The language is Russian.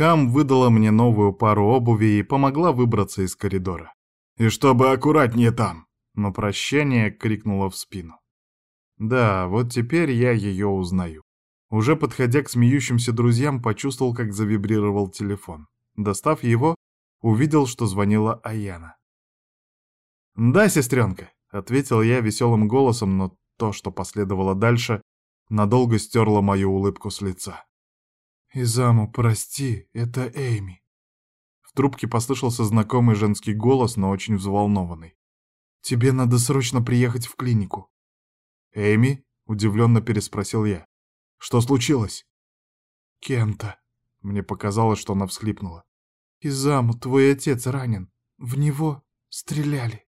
Кам выдала мне новую пару обуви и помогла выбраться из коридора. «И чтобы аккуратнее там!» — на прощание крикнула в спину. Да, вот теперь я ее узнаю. Уже подходя к смеющимся друзьям, почувствовал, как завибрировал телефон. Достав его, увидел, что звонила Аяна. «Да, сестренка», — ответил я веселым голосом, но то, что последовало дальше, надолго стерло мою улыбку с лица. «Изаму, прости, это Эйми». В трубке послышался знакомый женский голос, но очень взволнованный. «Тебе надо срочно приехать в клинику». «Эйми?» — удивленно переспросил я. «Что случилось?» «Кента». Мне показалось, что она всхлипнула. «Изаму, твой отец ранен. В него стреляли».